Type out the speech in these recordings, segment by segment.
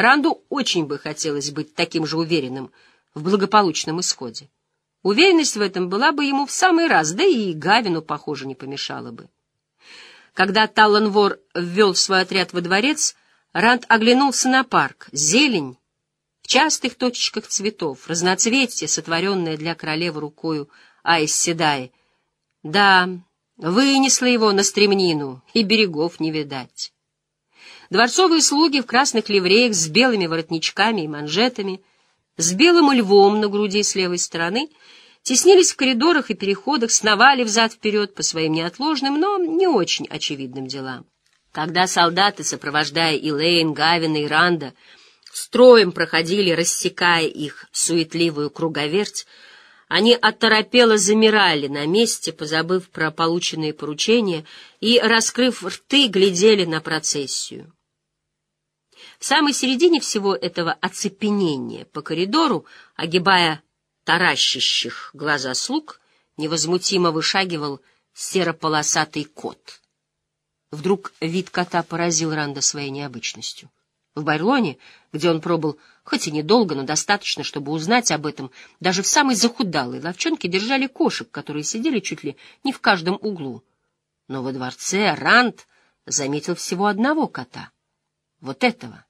Ранду очень бы хотелось быть таким же уверенным в благополучном исходе. Уверенность в этом была бы ему в самый раз, да и Гавину, похоже, не помешала бы. Когда Талланвор ввел свой отряд во дворец, Ранд оглянулся на парк. Зелень в частых точечках цветов, разноцветие, сотворенное для королевы рукою Айс Седай. Да, вынесла его на стремнину, и берегов не видать. Дворцовые слуги в красных ливреях с белыми воротничками и манжетами, с белым львом на груди с левой стороны, теснились в коридорах и переходах, сновали взад-вперед по своим неотложным, но не очень очевидным делам. Когда солдаты, сопровождая Илэйн, Гавина и Ранда, строем проходили, рассекая их суетливую круговерть, они оторопело замирали на месте, позабыв про полученные поручения, и, раскрыв рты, глядели на процессию. В самой середине всего этого оцепенения по коридору, огибая таращащих глаза слуг, невозмутимо вышагивал серополосатый кот. Вдруг вид кота поразил Ранда своей необычностью. В Байрлоне, где он пробыл хоть и недолго, но достаточно, чтобы узнать об этом, даже в самой захудалой ловчонке держали кошек, которые сидели чуть ли не в каждом углу. Но во дворце Ранд заметил всего одного кота. Вот этого. —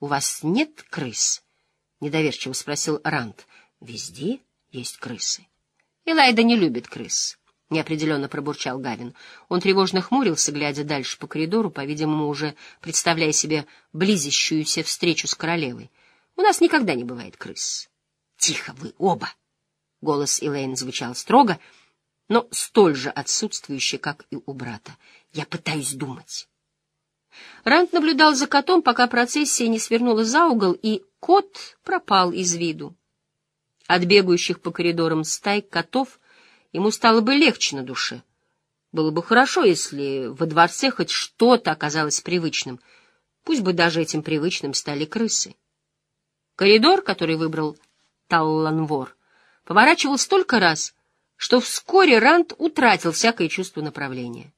У вас нет крыс? — недоверчиво спросил Ранд. — Везде есть крысы. Элайда не любит крыс. — неопределенно пробурчал Гавин. Он тревожно хмурился, глядя дальше по коридору, по-видимому, уже представляя себе близящуюся встречу с королевой. — У нас никогда не бывает крыс. — Тихо вы оба! — голос Элейн звучал строго, но столь же отсутствующий, как и у брата. — Я пытаюсь думать. Рант наблюдал за котом, пока процессия не свернула за угол, и кот пропал из виду. От бегающих по коридорам стай котов ему стало бы легче на душе. Было бы хорошо, если во дворце хоть что-то оказалось привычным. Пусть бы даже этим привычным стали крысы. Коридор, который выбрал Талланвор, поворачивал столько раз, что вскоре Рант утратил всякое чувство направления.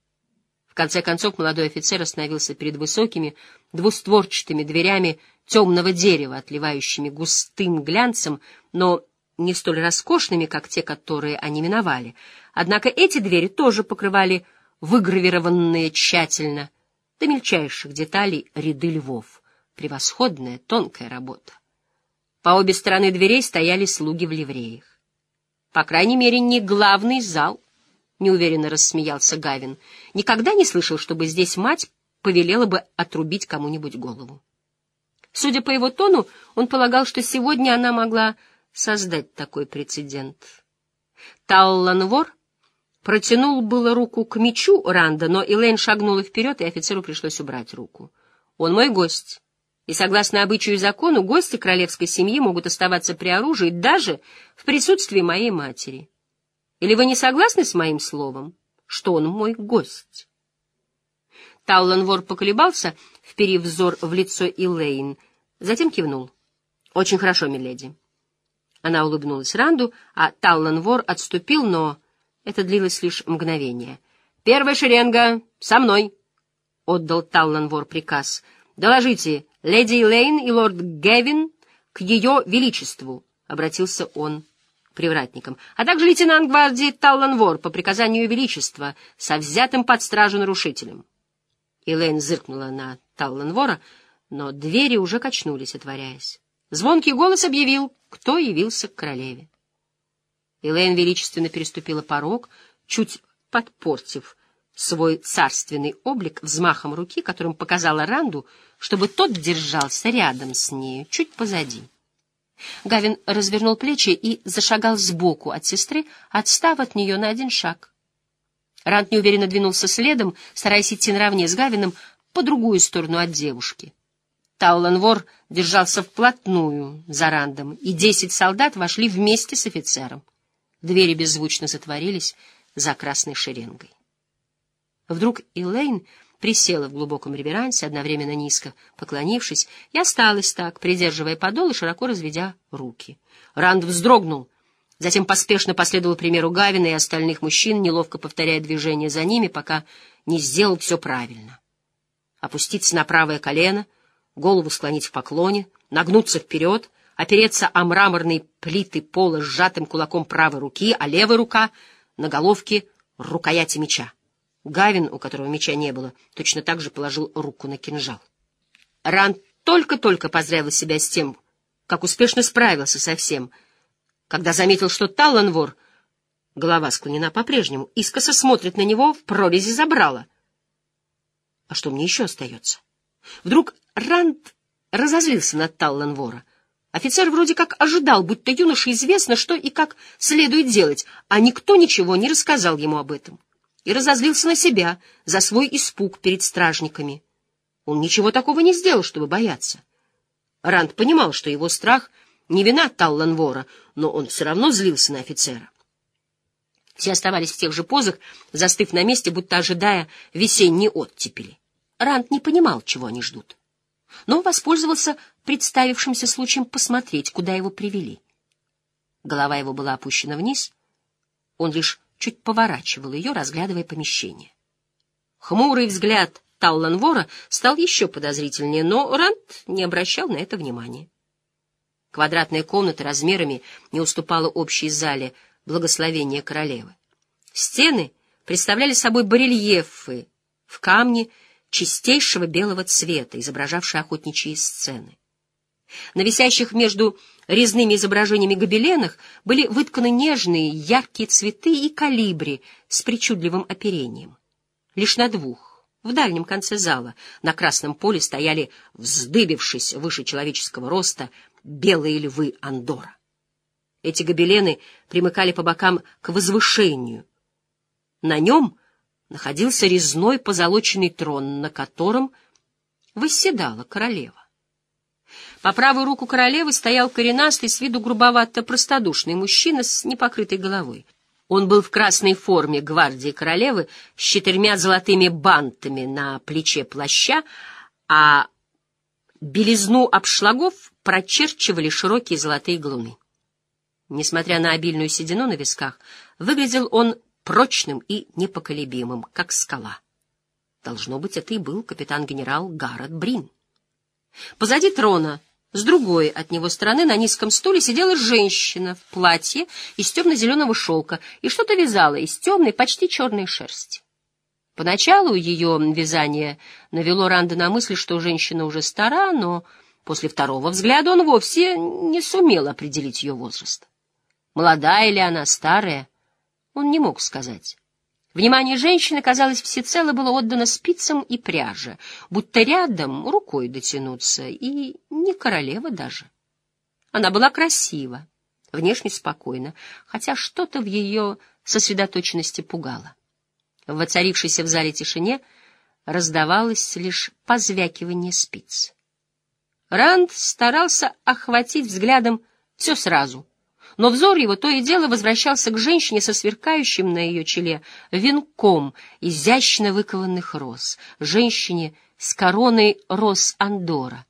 В конце концов молодой офицер остановился перед высокими двустворчатыми дверями темного дерева, отливающими густым глянцем, но не столь роскошными, как те, которые они миновали. Однако эти двери тоже покрывали выгравированные тщательно, до мельчайших деталей ряды львов. Превосходная, тонкая работа. По обе стороны дверей стояли слуги в ливреях. По крайней мере, не главный зал —— неуверенно рассмеялся Гавин. «Никогда не слышал, чтобы здесь мать повелела бы отрубить кому-нибудь голову». Судя по его тону, он полагал, что сегодня она могла создать такой прецедент. Талланвор протянул было руку к мечу Ранда, но Элейн шагнула вперед, и офицеру пришлось убрать руку. «Он мой гость». И согласно обычаю и закону, гости королевской семьи могут оставаться при оружии даже в присутствии моей матери. Или вы не согласны с моим словом, что он мой гость? Талланвор поколебался, вперив взор в лицо Илэйн, затем кивнул. — Очень хорошо, миледи. Она улыбнулась Ранду, а Талланвор отступил, но это длилось лишь мгновение. — Первая шеренга со мной! — отдал Талланвор приказ. — Доложите, леди Элейн и лорд Гевин к ее величеству, — обратился он привратником, а также лейтенант гвардии Талланвор по приказанию Величества со взятым под стражу нарушителем. Элейн зыркнула на Талланвора, но двери уже качнулись, отворяясь. Звонкий голос объявил, кто явился к королеве. Элейн величественно переступила порог, чуть подпортив свой царственный облик взмахом руки, которым показала Ранду, чтобы тот держался рядом с нею, чуть позади. Гавин развернул плечи и зашагал сбоку от сестры, отстав от нее на один шаг. Рант неуверенно двинулся следом, стараясь идти наравне с Гавином по другую сторону от девушки. Тауланвор держался вплотную за Рандом, и десять солдат вошли вместе с офицером. Двери беззвучно затворились за красной шеренгой. Вдруг Элейн присела в глубоком реверансе, одновременно низко поклонившись, и осталась так, придерживая подол и широко разведя руки. Ранд вздрогнул, затем поспешно последовал примеру Гавина и остальных мужчин, неловко повторяя движения за ними, пока не сделал все правильно. Опуститься на правое колено, голову склонить в поклоне, нагнуться вперед, опереться о мраморные плиты пола сжатым кулаком правой руки, а левая рука — на головке рукояти меча. Гавин, у которого меча не было, точно так же положил руку на кинжал. Ран только-только поздравил себя с тем, как успешно справился со всем, когда заметил, что Талланвор, голова склонена по-прежнему, искоса смотрит на него в прорези забрала. А что мне еще остается? Вдруг Ранд разозлился на Талланвора. Офицер вроде как ожидал, будто юноше известно, что и как следует делать, а никто ничего не рассказал ему об этом. И разозлился на себя за свой испуг перед стражниками. Он ничего такого не сделал, чтобы бояться. Ранд понимал, что его страх не вина Талланвора, но он все равно злился на офицера. Все оставались в тех же позах, застыв на месте, будто ожидая весенней оттепели. Ранд не понимал, чего они ждут но воспользовался представившимся случаем посмотреть, куда его привели. Голова его была опущена вниз, он лишь чуть поворачивал ее, разглядывая помещение. Хмурый взгляд Талланвора стал еще подозрительнее, но Рант не обращал на это внимания. Квадратная комната размерами не уступала общей зале благословения королевы. Стены представляли собой барельефы в камне чистейшего белого цвета, изображавшие охотничьи сцены. На висящих между резными изображениями гобеленах были вытканы нежные, яркие цветы и калибри с причудливым оперением. Лишь на двух, в дальнем конце зала, на красном поле стояли, вздыбившись выше человеческого роста, белые львы Андора. Эти гобелены примыкали по бокам к возвышению. На нем находился резной позолоченный трон, на котором восседала королева. По правую руку королевы стоял коренастый, с виду грубовато-простодушный мужчина с непокрытой головой. Он был в красной форме гвардии королевы с четырьмя золотыми бантами на плече плаща, а белизну обшлагов прочерчивали широкие золотые галуны. Несмотря на обильную седину на висках, выглядел он прочным и непоколебимым, как скала. Должно быть, это и был капитан-генерал Гаррет Брин. Позади трона, с другой от него стороны, на низком стуле сидела женщина в платье из темно-зеленого шелка и что-то вязала из темной, почти черной шерсти. Поначалу ее вязание навело Ранда на мысль, что женщина уже стара, но после второго взгляда он вовсе не сумел определить ее возраст. Молодая ли она, старая, он не мог сказать. Внимание женщины, казалось, всецело было отдано спицам и пряже, будто рядом рукой дотянуться, и не королева даже. Она была красива, внешне спокойна, хотя что-то в ее сосредоточенности пугало. В воцарившейся в зале тишине раздавалось лишь позвякивание спиц. Ранд старался охватить взглядом все сразу — но взор его то и дело возвращался к женщине со сверкающим на ее челе венком изящно выкованных роз, женщине с короной роз Андора,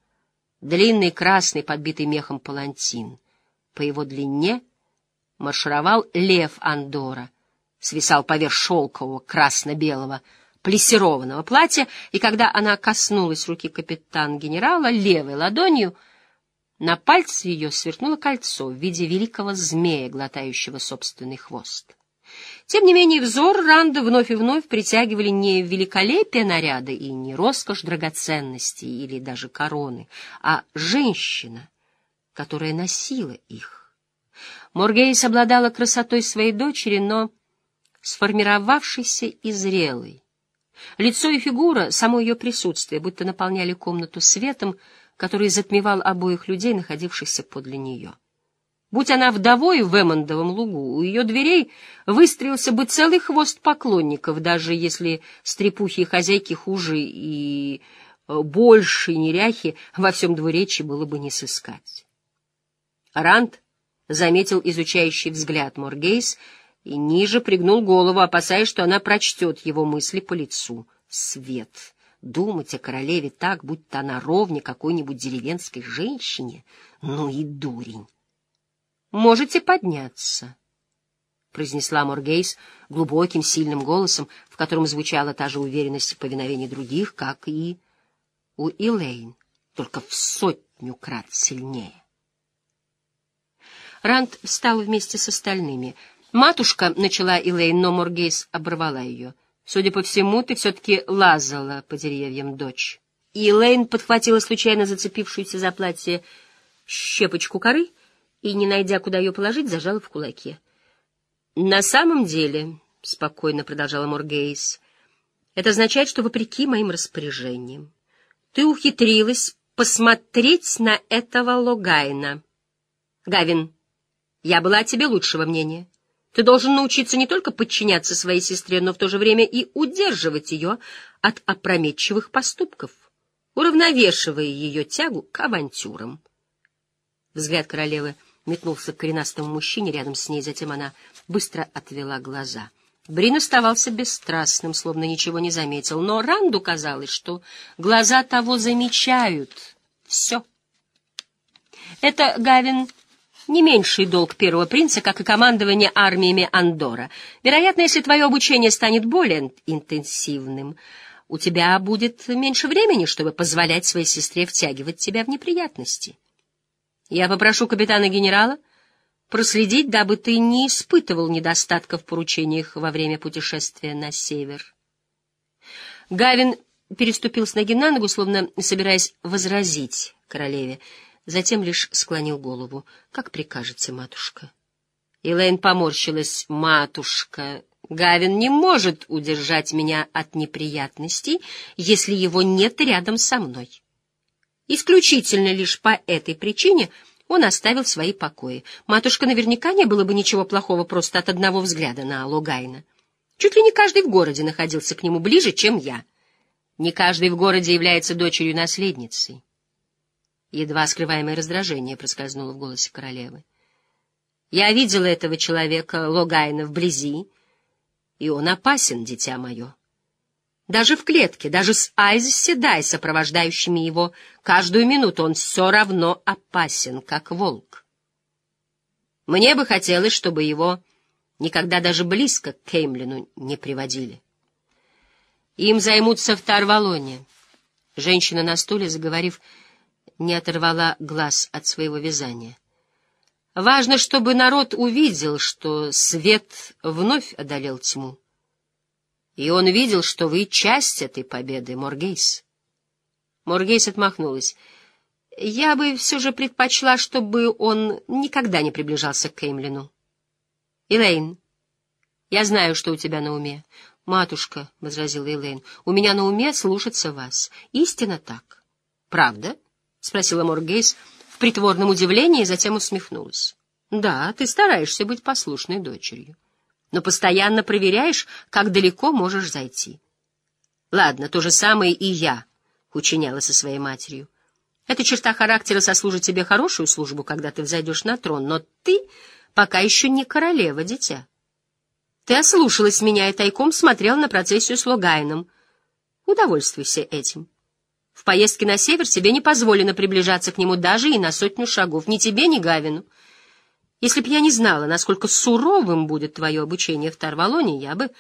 длинный красный, подбитый мехом палантин. По его длине маршировал лев Андора, свисал поверх шелкового красно-белого плессированного платья, и когда она коснулась руки капитан-генерала левой ладонью — на пальце ее сверкнуло кольцо в виде великого змея, глотающего собственный хвост. Тем не менее, взор Ранда вновь и вновь притягивали не великолепие наряда и не роскошь драгоценностей или даже короны, а женщина, которая носила их. Моргейс обладала красотой своей дочери, но сформировавшейся и зрелой. Лицо и фигура, само ее присутствие, будто наполняли комнату светом, который затмевал обоих людей, находившихся подле нее. Будь она вдовой в Эммондовом лугу, у ее дверей выстроился бы целый хвост поклонников, даже если стрепухи и хозяйки хуже и э, больше неряхи во всем двуречи было бы не сыскать. Ранд заметил изучающий взгляд Моргейс и ниже пригнул голову, опасаясь, что она прочтет его мысли по лицу. Свет! Думать о королеве так, будто она ровне какой-нибудь деревенской женщине? Ну и дурень! — Можете подняться, — произнесла Моргейс глубоким, сильным голосом, в котором звучала та же уверенность в повиновении других, как и у Илэйн. только в сотню крат сильнее. Ранд встал вместе с остальными. «Матушка», — начала Элейн, но Моргейс оборвала ее. «Судя по всему, ты все-таки лазала по деревьям, дочь». И Элейн подхватила случайно зацепившуюся за платье щепочку коры и, не найдя, куда ее положить, зажала в кулаке. «На самом деле», — спокойно продолжала Моргейс, — «это означает, что, вопреки моим распоряжениям, ты ухитрилась посмотреть на этого Логайна. Гавин, я была о тебе лучшего мнения. Ты должен научиться не только подчиняться своей сестре, но в то же время и удерживать ее от опрометчивых поступков, уравновешивая ее тягу к авантюрам. Взгляд королевы метнулся к коренастому мужчине рядом с ней, затем она быстро отвела глаза. Брин оставался бесстрастным, словно ничего не заметил, но Ранду казалось, что глаза того замечают все. Это Гавин не меньший долг первого принца, как и командование армиями Андора. Вероятно, если твое обучение станет более интенсивным, у тебя будет меньше времени, чтобы позволять своей сестре втягивать тебя в неприятности. Я попрошу капитана-генерала проследить, дабы ты не испытывал недостатков в поручениях во время путешествия на север. Гавин переступил с ноги на ногу, словно собираясь возразить королеве, затем лишь склонил голову. — Как прикажете, матушка? Элейн поморщилась. — Матушка, Гавин не может удержать меня от неприятностей, если его нет рядом со мной. Исключительно лишь по этой причине он оставил свои покои. Матушка наверняка не было бы ничего плохого просто от одного взгляда на Логайна. Чуть ли не каждый в городе находился к нему ближе, чем я. Не каждый в городе является дочерью-наследницей. Едва скрываемое раздражение проскользнуло в голосе королевы. Я видела этого человека, Логайна, вблизи, и он опасен, дитя мое. Даже в клетке, даже с Айз Седай, сопровождающими его каждую минуту, он все равно опасен, как волк. Мне бы хотелось, чтобы его никогда даже близко к Кеймлину не приводили. Им займутся в Тарвалоне. Женщина на стуле, заговорив, не оторвала глаз от своего вязания. Важно, чтобы народ увидел, что свет вновь одолел тьму. И он видел, что вы часть этой победы, Моргейс. Моргейс отмахнулась. Я бы все же предпочла, чтобы он никогда не приближался к Кеймлину. Элейн, я знаю, что у тебя на уме. Матушка, — возразила Элейн, — у меня на уме слушаться вас. Истинно так. Правда? — спросила Моргейс в притворном удивлении, и затем усмехнулась. Да, ты стараешься быть послушной дочерью но постоянно проверяешь, как далеко можешь зайти. Ладно, то же самое и я учиняла со своей матерью. Эта черта характера сослужит тебе хорошую службу, когда ты взойдешь на трон, но ты пока еще не королева, дитя. Ты ослушалась меня и тайком смотрел на процессию с Логайном. Удовольствуйся этим. В поездке на север тебе не позволено приближаться к нему даже и на сотню шагов, ни тебе, ни Гавину. Если б я не знала, насколько суровым будет твое обучение в Тарвалоне, я бы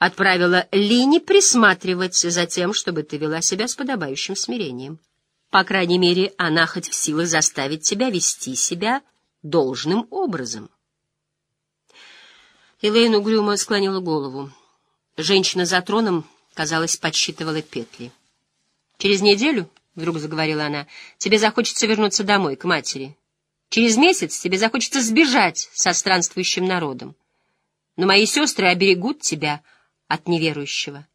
отправила Лини присматривать за тем, чтобы ты вела себя с подобающим смирением. По крайней мере, она хоть в силах заставить тебя вести себя должным образом. Элейн угрюмо склонила голову. Женщина за троном, казалось, подсчитывала петли. «Через неделю, — вдруг заговорила она, — тебе захочется вернуться домой, к матери. Через месяц тебе захочется сбежать со странствующим народом. Но мои сестры оберегут тебя от неверующего.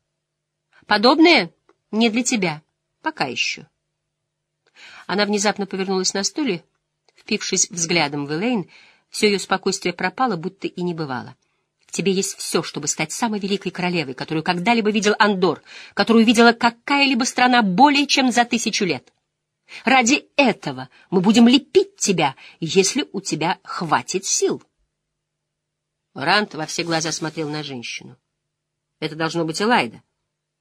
Подобное не для тебя, пока еще. Она внезапно повернулась на стуле, впившись взглядом в Элейн, все ее спокойствие пропало, будто и не бывало. В тебе есть все, чтобы стать самой великой королевой, которую когда-либо видел Андор, которую видела какая-либо страна более чем за тысячу лет. Ради этого мы будем лепить тебя, если у тебя хватит сил. Рант во все глаза смотрел на женщину. Это должно быть Элайда,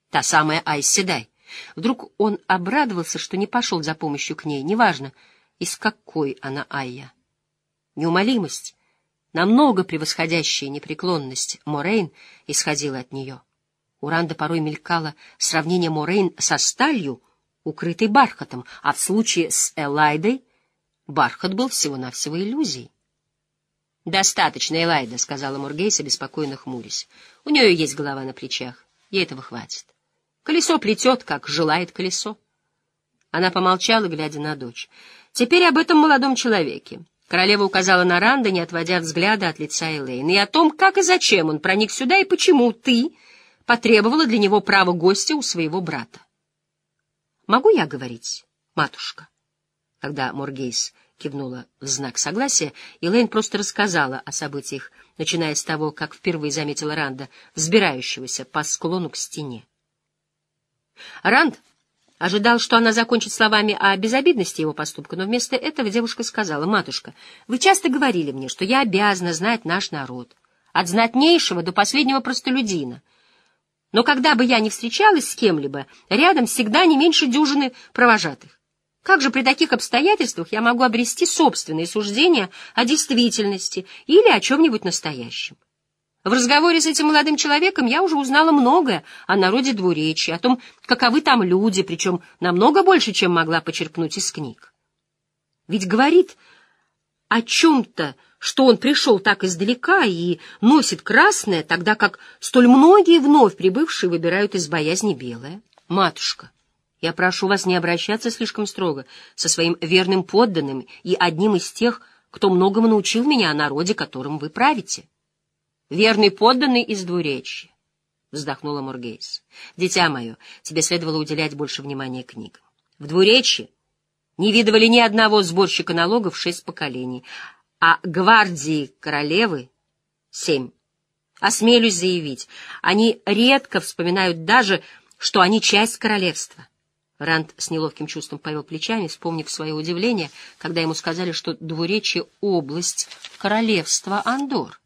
та самая Айседай. Вдруг он обрадовался, что не пошел за помощью к ней, неважно, из какой она Айя. Неумолимость, намного превосходящая непреклонность Морейн, исходила от нее. У Ранда порой мелькало сравнение Морейн со сталью — укрытый бархатом, а в случае с Элайдой бархат был всего-навсего иллюзией. «Достаточно, Элайда», — сказала Мургейс, обеспокоенно хмурясь. «У нее есть голова на плечах. Ей этого хватит. Колесо плетет, как желает колесо». Она помолчала, глядя на дочь. «Теперь об этом молодом человеке». Королева указала на Ранда, не отводя взгляда от лица Элейн, и о том, как и зачем он проник сюда и почему ты потребовала для него права гостя у своего брата. «Могу я говорить, матушка?» Когда Моргейс кивнула в знак согласия, Элейн просто рассказала о событиях, начиная с того, как впервые заметила Ранда, взбирающегося по склону к стене. Ранд ожидал, что она закончит словами о безобидности его поступка, но вместо этого девушка сказала, «Матушка, вы часто говорили мне, что я обязана знать наш народ, от знатнейшего до последнего простолюдина. Но когда бы я ни встречалась с кем-либо, рядом всегда не меньше дюжины провожатых. Как же при таких обстоятельствах я могу обрести собственные суждения о действительности или о чем-нибудь настоящем? В разговоре с этим молодым человеком я уже узнала многое о народе двуречья, о том, каковы там люди, причем намного больше, чем могла почерпнуть из книг. Ведь говорит о чем-то, что он пришел так издалека и носит красное, тогда как столь многие вновь прибывшие выбирают из боязни белое. Матушка, я прошу вас не обращаться слишком строго со своим верным подданным и одним из тех, кто многому научил меня о народе, которым вы правите. Верный подданный из двуречья, — вздохнула Мургейс. Дитя мое, тебе следовало уделять больше внимания книгам. В двуречье не видывали ни одного сборщика налогов шесть поколений, а гвардии королевы — семь. Осмелюсь заявить, они редко вспоминают даже, что они часть королевства. Ранд с неловким чувством повел плечами, вспомнив свое удивление, когда ему сказали, что двуречье — область королевства Андор.